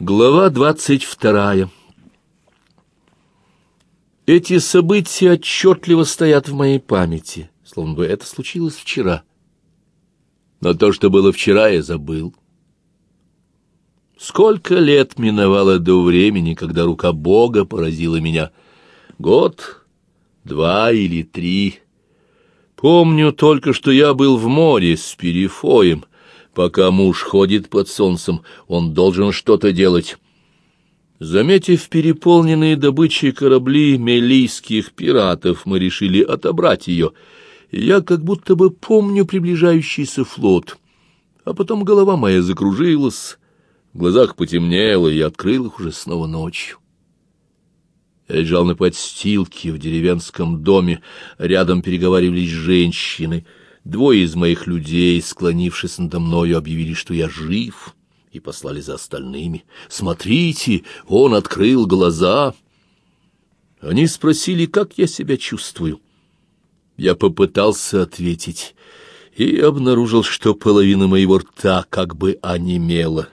Глава двадцать вторая Эти события отчетливо стоят в моей памяти, словно бы это случилось вчера. Но то, что было вчера, я забыл. Сколько лет миновало до времени, когда рука Бога поразила меня? Год, два или три. Помню только, что я был в море с Перифоем, Пока муж ходит под солнцем, он должен что-то делать. Заметив переполненные добычей корабли мелийских пиратов, мы решили отобрать ее. я как будто бы помню приближающийся флот. А потом голова моя закружилась, в глазах потемнело, и открыл их уже снова ночью. Я лежал на подстилке в деревенском доме, рядом переговаривались женщины — Двое из моих людей, склонившись надо мною, объявили, что я жив, и послали за остальными. «Смотрите, он открыл глаза!» Они спросили, как я себя чувствую. Я попытался ответить и обнаружил, что половина моего рта как бы онемела,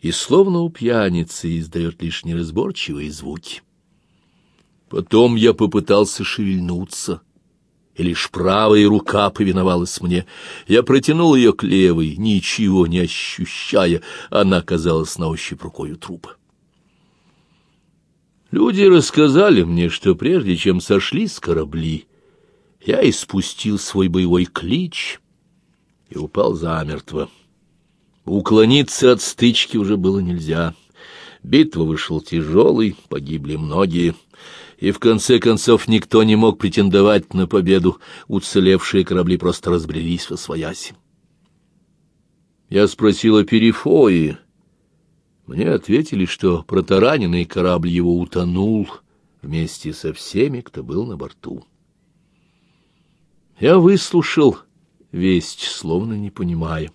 и словно у пьяницы издает лишь неразборчивые звуки. Потом я попытался шевельнуться — и лишь правая рука повиновалась мне. Я протянул ее к левой, ничего не ощущая, она казалась на ощупь рукою трупа. Люди рассказали мне, что прежде чем сошли с корабли, я испустил свой боевой клич и упал замертво. Уклониться от стычки уже было нельзя. Битва вышла тяжелой, погибли многие — и в конце концов никто не мог претендовать на победу, уцелевшие корабли просто разбрелись во свояси. Я спросил о Перифое. Мне ответили, что протараненный корабль его утонул вместе со всеми, кто был на борту. Я выслушал весть, словно не понимая.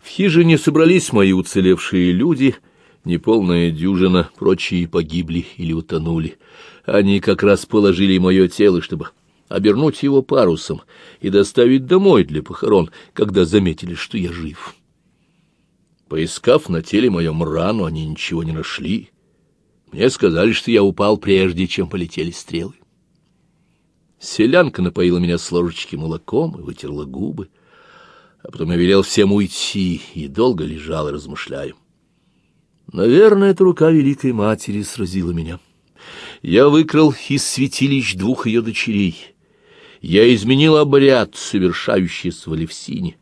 В хижине собрались мои уцелевшие люди — неполная дюжина, прочие погибли или утонули. Они как раз положили мое тело, чтобы обернуть его парусом и доставить домой для похорон, когда заметили, что я жив. Поискав на теле моем рану, они ничего не нашли. Мне сказали, что я упал прежде, чем полетели стрелы. Селянка напоила меня с ложечки молоком и вытерла губы, а потом я велел всем уйти и долго лежал, размышляя. Наверное, эта рука Великой Матери сразила меня. Я выкрал из святилищ двух ее дочерей. Я изменил обряд, совершающийся в Алевсине.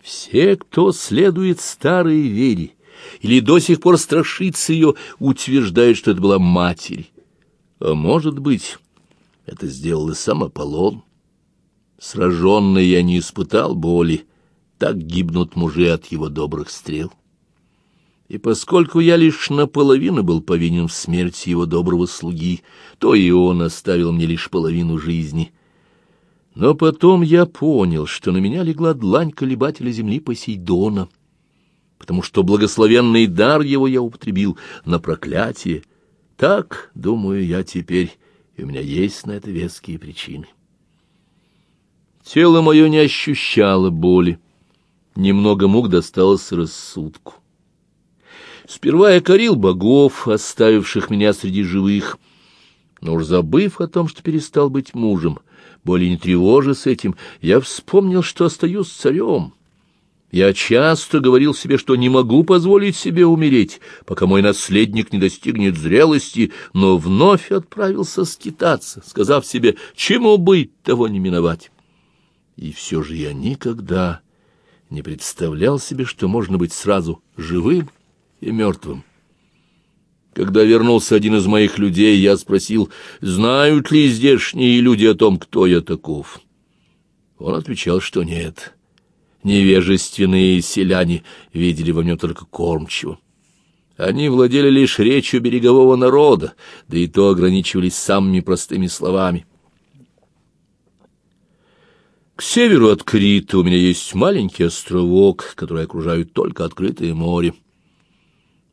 Все, кто следует старой вере или до сих пор страшится ее, утверждают, что это была Матерь. А может быть, это сделал и сам Аполлон. Сраженный я не испытал боли, так гибнут мужи от его добрых стрел и поскольку я лишь наполовину был повинен в смерти его доброго слуги, то и он оставил мне лишь половину жизни. Но потом я понял, что на меня легла длань колебателя земли Посейдона, потому что благословенный дар его я употребил на проклятие. Так, думаю я теперь, и у меня есть на это веские причины. Тело мое не ощущало боли, немного мук досталось рассудку. Сперва я корил богов, оставивших меня среди живых, но уж забыв о том, что перестал быть мужем, более не тревожась этим, я вспомнил, что остаюсь царем. Я часто говорил себе, что не могу позволить себе умереть, пока мой наследник не достигнет зрелости, но вновь отправился скитаться, сказав себе, чему быть, того не миновать. И все же я никогда не представлял себе, что можно быть сразу живым и мертвым. Когда вернулся один из моих людей, я спросил, знают ли здешние люди о том, кто я таков. Он отвечал, что нет. Невежественные селяне видели во мне только кормчего. Они владели лишь речью берегового народа, да и то ограничивались самыми простыми словами. К северу от Крита у меня есть маленький островок, который окружают только открытое море.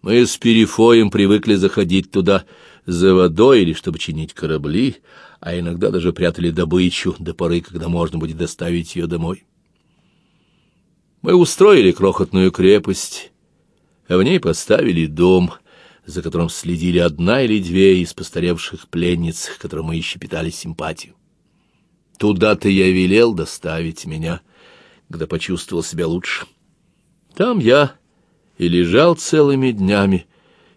Мы с Перифоем привыкли заходить туда за водой или чтобы чинить корабли, а иногда даже прятали добычу до поры, когда можно будет доставить ее домой. Мы устроили крохотную крепость а в ней поставили дом, за которым следили одна или две из постаревших пленниц, которым мы еще питали симпатию. Туда-то я велел доставить меня, когда почувствовал себя лучше. Там я и лежал целыми днями,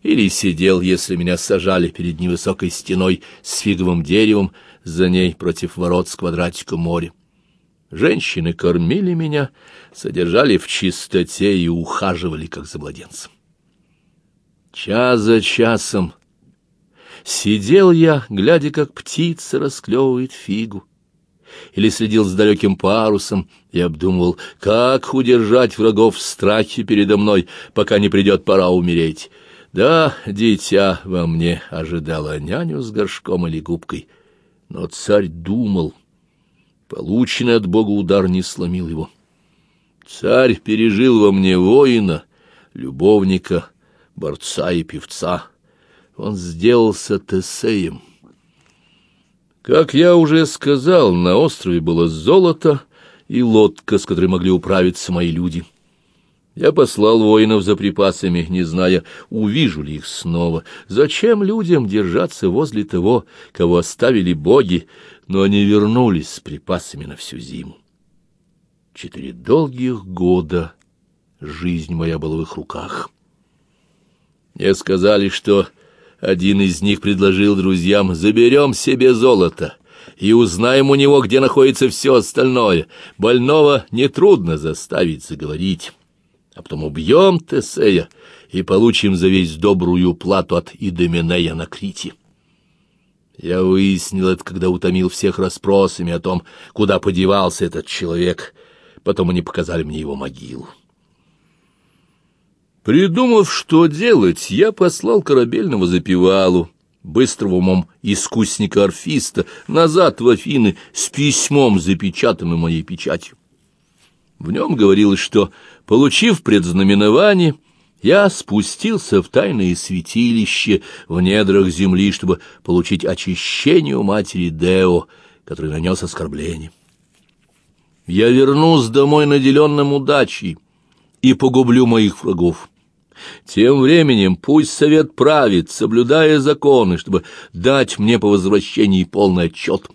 или сидел, если меня сажали перед невысокой стеной с фиговым деревом, за ней против ворот с квадратиком моря. Женщины кормили меня, содержали в чистоте и ухаживали, как за младенцем. Час за часом сидел я, глядя, как птица расклевывает фигу, или следил с далеким парусом и обдумывал, как удержать врагов в страхе передо мной, пока не придет пора умереть. Да, дитя во мне ожидало няню с горшком или губкой, но царь думал. Полученный от Бога удар не сломил его. Царь пережил во мне воина, любовника, борца и певца. Он сделался Тесеем. Как я уже сказал, на острове было золото и лодка, с которой могли управиться мои люди. Я послал воинов за припасами, не зная, увижу ли их снова. Зачем людям держаться возле того, кого оставили боги, но они вернулись с припасами на всю зиму. Четыре долгих года жизнь моя была в их руках. Мне сказали, что один из них предложил друзьям «заберем себе золото» и узнаем у него, где находится все остальное. Больного нетрудно заставить заговорить» а потом убьем Тесея и получим за весь добрую плату от Идоминея на Крите. Я выяснил это, когда утомил всех расспросами о том, куда подевался этот человек. Потом они показали мне его могилу. Придумав, что делать, я послал корабельного запевалу, быстрого умом искусника-орфиста, назад в Афины с письмом, запечатанным моей печатью. В нем говорилось, что, получив предзнаменование, я спустился в тайное святилище в недрах земли, чтобы получить очищение у матери Део, который нанес оскорбление. Я вернусь домой наделенным удачей и погублю моих врагов. Тем временем пусть совет правит, соблюдая законы, чтобы дать мне по возвращении полный отчет.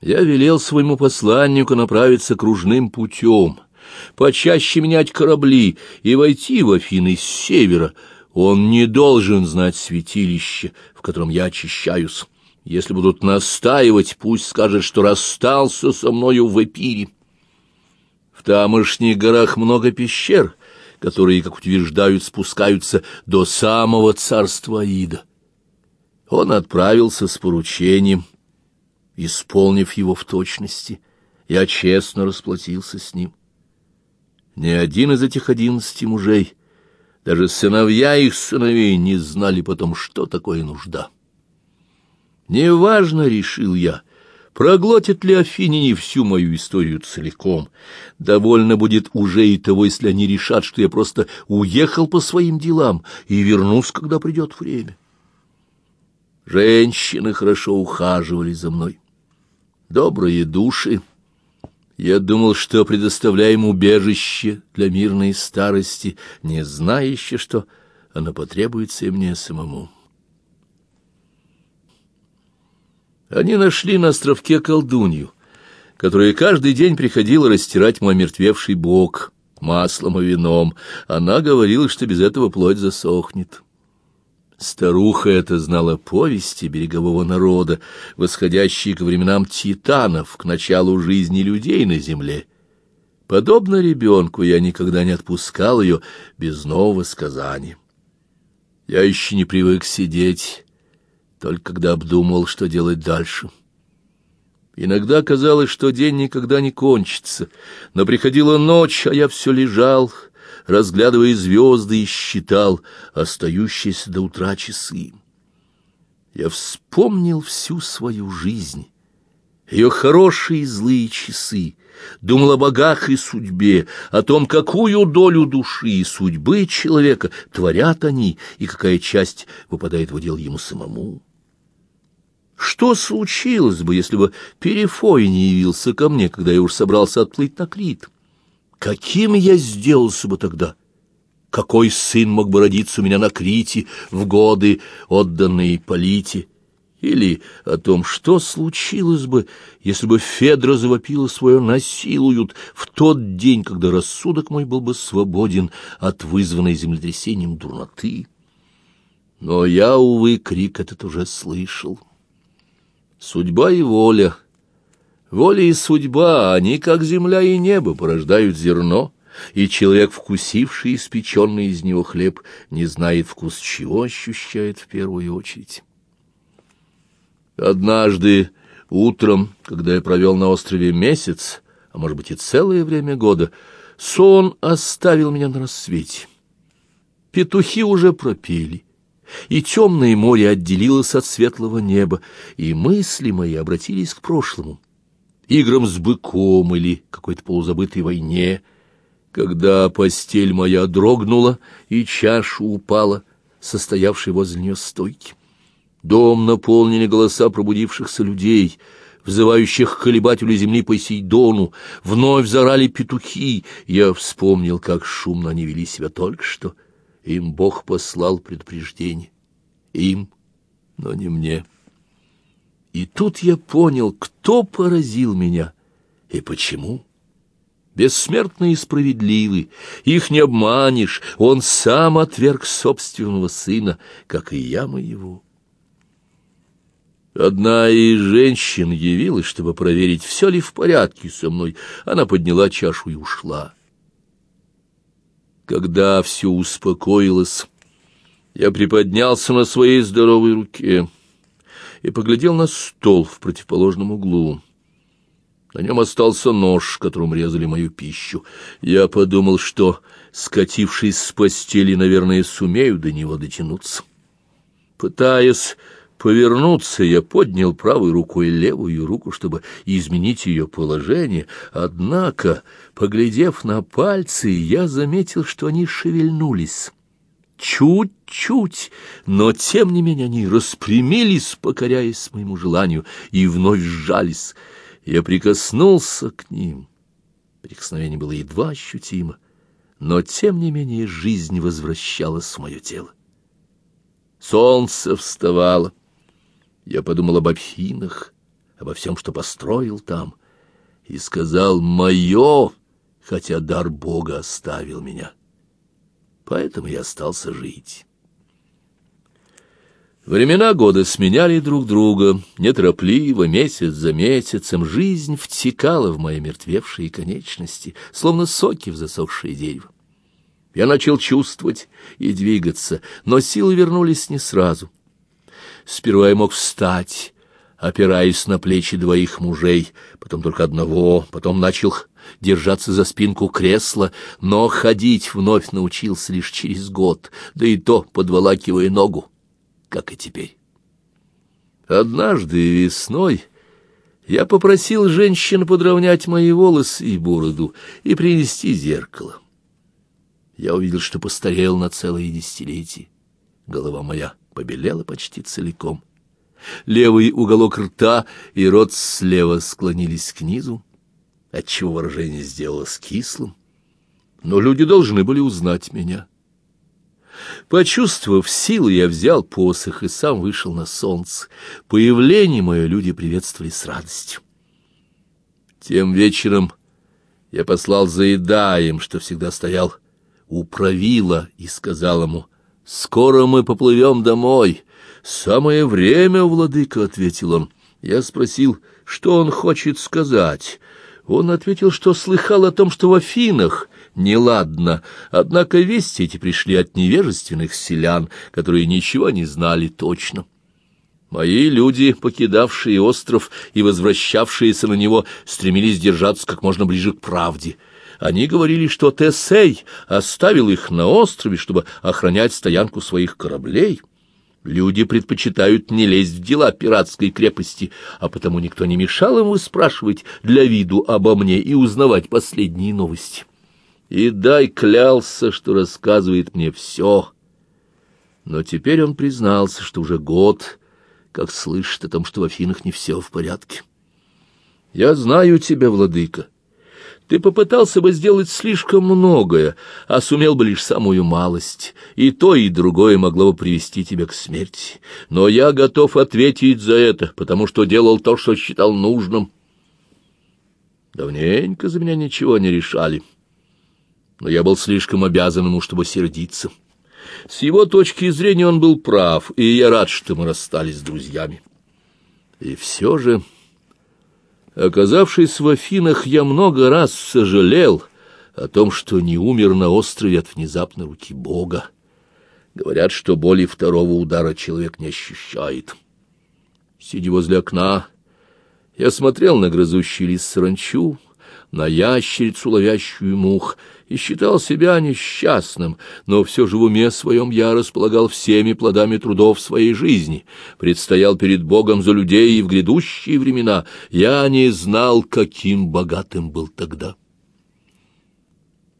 Я велел своему посланнику направиться кружным путем, почаще менять корабли и войти в Афины с севера. Он не должен знать святилище, в котором я очищаюсь. Если будут настаивать, пусть скажет, что расстался со мною в Эпире. В тамошних горах много пещер, которые, как утверждают, спускаются до самого царства Аида. Он отправился с поручением — исполнив его в точности, я честно расплатился с ним. Ни один из этих одиннадцати мужей, даже сыновья их сыновей, не знали потом, что такое нужда. Неважно, решил я, проглотит ли афиняне всю мою историю целиком. Довольно будет уже и того, если они решат, что я просто уехал по своим делам и вернусь, когда придет время. Женщины хорошо ухаживали за мной добрые души. Я думал, что предоставляем убежище для мирной старости, не зная еще, что оно потребуется и мне самому. Они нашли на островке колдунью, которая каждый день приходила растирать мой мертвевший бок маслом и вином. Она говорила, что без этого плоть засохнет. Старуха эта знала повести берегового народа, восходящие к временам титанов, к началу жизни людей на земле. Подобно ребенку я никогда не отпускал ее без нового сказания. Я еще не привык сидеть, только когда обдумывал, что делать дальше. Иногда казалось, что день никогда не кончится, но приходила ночь, а я все лежал, разглядывая звезды, и считал остающиеся до утра часы. Я вспомнил всю свою жизнь, ее хорошие и злые часы, думал о богах и судьбе, о том, какую долю души и судьбы человека творят они, и какая часть выпадает в удел ему самому. Что случилось бы, если бы Перефой не явился ко мне, когда я уж собрался отплыть на Крит? Каким я сделался бы тогда? какой сын мог бы родиться у меня на Крите в годы, отданные Полите, или о том, что случилось бы, если бы Федра завопила свое «насилуют» в тот день, когда рассудок мой был бы свободен от вызванной землетрясением дурноты. Но я, увы, крик этот уже слышал. Судьба и воля. Воля и судьба, они, как земля и небо, порождают зерно, и человек, вкусивший испеченный из него хлеб, не знает вкус чего ощущает в первую очередь. Однажды утром, когда я провел на острове месяц, а может быть и целое время года, сон оставил меня на рассвете. Петухи уже пропели, и темное море отделилось от светлого неба, и мысли мои обратились к прошлому, играм с быком или какой-то полузабытой войне, когда постель моя дрогнула и чаша упала, состоявшей возле нее стойки. Дом наполнили голоса пробудившихся людей, взывающих к колебателю земли Посейдону. Вновь зарали петухи. Я вспомнил, как шумно они вели себя только что. Им Бог послал предупреждение. Им, но не мне. И тут я понял, кто поразил меня и почему. Бессмертный и справедливый, их не обманешь, он сам отверг собственного сына, как и я моего. Одна из женщин явилась, чтобы проверить, все ли в порядке со мной. Она подняла чашу и ушла. Когда все успокоилось, я приподнялся на своей здоровой руке и поглядел на стол в противоположном углу. На нем остался нож, которым резали мою пищу. Я подумал, что, скатившись с постели, наверное, сумею до него дотянуться. Пытаясь Повернуться я поднял правой рукой левую руку, чтобы изменить ее положение, однако, поглядев на пальцы, я заметил, что они шевельнулись. Чуть-чуть, но тем не менее они распрямились, покоряясь моему желанию, и вновь сжались. Я прикоснулся к ним. Прикосновение было едва ощутимо, но тем не менее жизнь возвращалась в мое тело. Солнце вставало. Я подумал об Афинах, обо всем, что построил там, и сказал «моё», хотя дар Бога оставил меня. Поэтому я остался жить. Времена года сменяли друг друга, неторопливо, месяц за месяцем, жизнь втекала в мои мертвевшие конечности, словно соки в засохшее дерево. Я начал чувствовать и двигаться, но силы вернулись не сразу. Сперва я мог встать, опираясь на плечи двоих мужей, потом только одного, потом начал держаться за спинку кресла, но ходить вновь научился лишь через год, да и то подволакивая ногу, как и теперь. Однажды весной я попросил женщин подровнять мои волосы и бороду и принести зеркало. Я увидел, что постарел на целое десятилетие. Голова моя побелела почти целиком. Левый уголок рта и рот слева склонились к низу, отчего выражение сделалось кислым. Но люди должны были узнать меня. Почувствовав силу, я взял посох и сам вышел на солнце. Появление мое люди приветствовали с радостью. Тем вечером я послал за Идаем, что всегда стоял у правила, и сказал ему — «Скоро мы поплывем домой». «Самое время, владыка», — ответил он. Я спросил, что он хочет сказать. Он ответил, что слыхал о том, что в Афинах неладно, однако вести эти пришли от невежественных селян, которые ничего не знали точно. Мои люди, покидавшие остров и возвращавшиеся на него, стремились держаться как можно ближе к правде — они говорили, что Тесей оставил их на острове, чтобы охранять стоянку своих кораблей. Люди предпочитают не лезть в дела пиратской крепости, а потому никто не мешал ему спрашивать для виду обо мне и узнавать последние новости. И дай клялся, что рассказывает мне все. Но теперь он признался, что уже год, как слышит о том, что в Афинах не все в порядке. «Я знаю тебя, владыка». Ты попытался бы сделать слишком многое, а сумел бы лишь самую малость, и то, и другое могло бы привести тебя к смерти. Но я готов ответить за это, потому что делал то, что считал нужным. Давненько за меня ничего не решали, но я был слишком обязан ему, чтобы сердиться. С его точки зрения он был прав, и я рад, что мы расстались с друзьями. И все же... Оказавшись в Афинах, я много раз сожалел о том, что не умер на острове от внезапной руки Бога. Говорят, что боли второго удара человек не ощущает. Сидя возле окна, я смотрел на грызущий лист саранчу, на ящерицу, ловящую мух, и считал себя несчастным, но все же в уме своем я располагал всеми плодами трудов своей жизни, предстоял перед Богом за людей и в грядущие времена. Я не знал, каким богатым был тогда.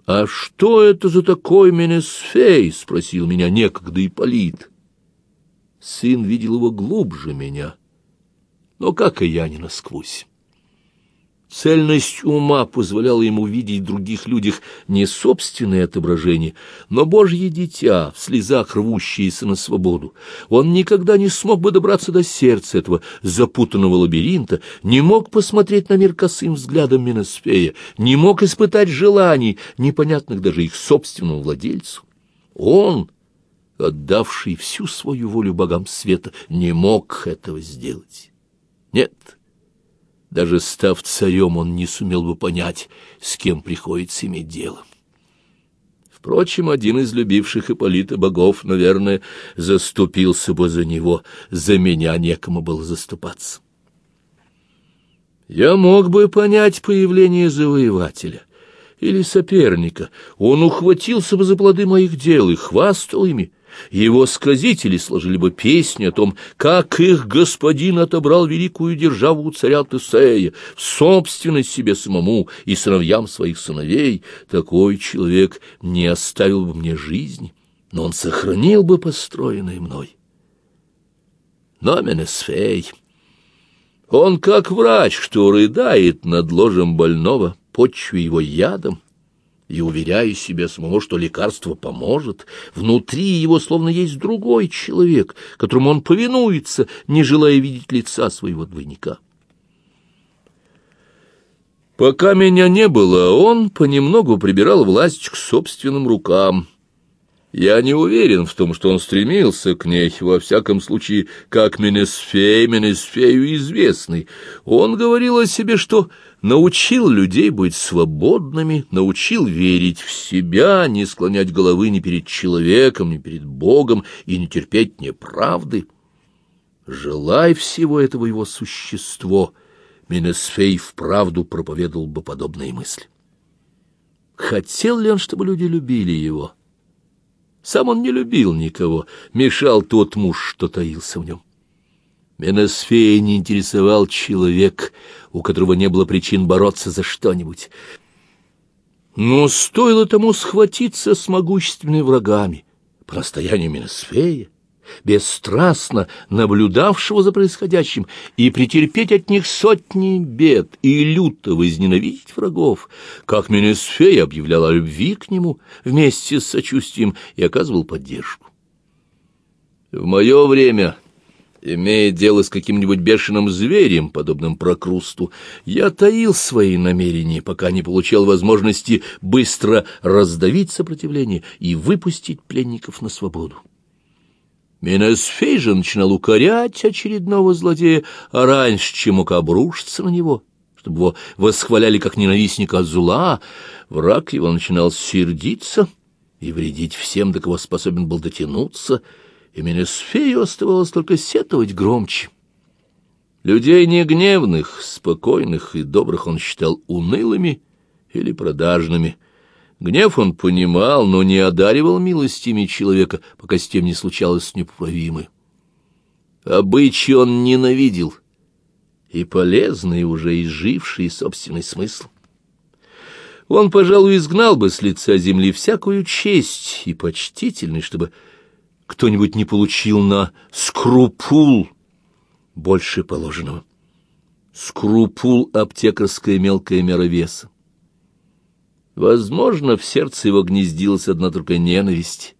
«А что это за такой Менесфей?» — спросил меня некогда Ипполит. Сын видел его глубже меня, но, как и я, не насквозь. Цельность ума позволяла ему видеть в других людях не собственное отображение, но Божье дитя, в слезах рвущееся на свободу. Он никогда не смог бы добраться до сердца этого запутанного лабиринта, не мог посмотреть на мир косым взглядом Миносфея, не мог испытать желаний, непонятных даже их собственному владельцу. Он, отдавший всю свою волю богам света, не мог этого сделать. Нет, — даже став царем, он не сумел бы понять, с кем приходится иметь дело. Впрочем, один из любивших Ипполита богов, наверное, заступился бы за него, за меня некому было заступаться. Я мог бы понять появление завоевателя или соперника, он ухватился бы за плоды моих дел и хвастал ими, его сказители сложили бы песню о том, как их господин отобрал великую державу у царя Тесея, в собственность себе самому и сыновьям своих сыновей. Такой человек не оставил бы мне жизни, но он сохранил бы построенное мной. Но Менесфей... Он как врач, что рыдает над ложем больного, почве его ядом, и уверяю себя самого, что лекарство поможет, внутри его словно есть другой человек, которому он повинуется, не желая видеть лица своего двойника. Пока меня не было, он понемногу прибирал власть к собственным рукам, я не уверен в том, что он стремился к ней, во всяком случае, как Менесфей, Менесфею известный. Он говорил о себе, что научил людей быть свободными, научил верить в себя, не склонять головы ни перед человеком, ни перед Богом и не терпеть неправды. Желай всего этого его существо, Менесфей вправду проповедовал бы подобные мысли. Хотел ли он, чтобы люди любили его? — сам он не любил никого, мешал тот муж, что таился в нем. Меносфея не интересовал человек, у которого не было причин бороться за что-нибудь. Но стоило тому схватиться с могущественными врагами, по настоянию Меносфея, бесстрастно наблюдавшего за происходящим, и претерпеть от них сотни бед, и люто возненавидеть врагов, как Менесфей объявлял о любви к нему вместе с сочувствием и оказывал поддержку. В мое время, имея дело с каким-нибудь бешеным зверем, подобным прокрусту, я таил свои намерения, пока не получал возможности быстро раздавить сопротивление и выпустить пленников на свободу. Менесфей же начинал укорять очередного злодея а раньше, чем мог обрушиться на него, чтобы его восхваляли как ненавистника зла, враг его начинал сердиться и вредить всем, до кого способен был дотянуться, и Менесфею оставалось только сетовать громче. Людей негневных, спокойных и добрых он считал унылыми или продажными — Гнев он понимал, но не одаривал милостями человека, пока с тем не случалось непоправимое. Обычаи он ненавидел, и полезный, уже изживший собственный смысл. Он, пожалуй, изгнал бы с лица земли всякую честь и почтительность, чтобы кто-нибудь не получил на скрупул больше положенного. Скрупул — аптекарская мелкая мера веса. Возможно, в сердце его гнездилась одна только ненависть,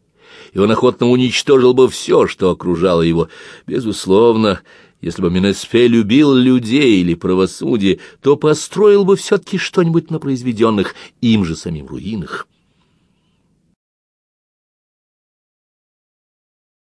и он охотно уничтожил бы все, что окружало его. Безусловно, если бы Менесфе любил людей или правосудие, то построил бы все-таки что-нибудь на произведенных им же самим руинах.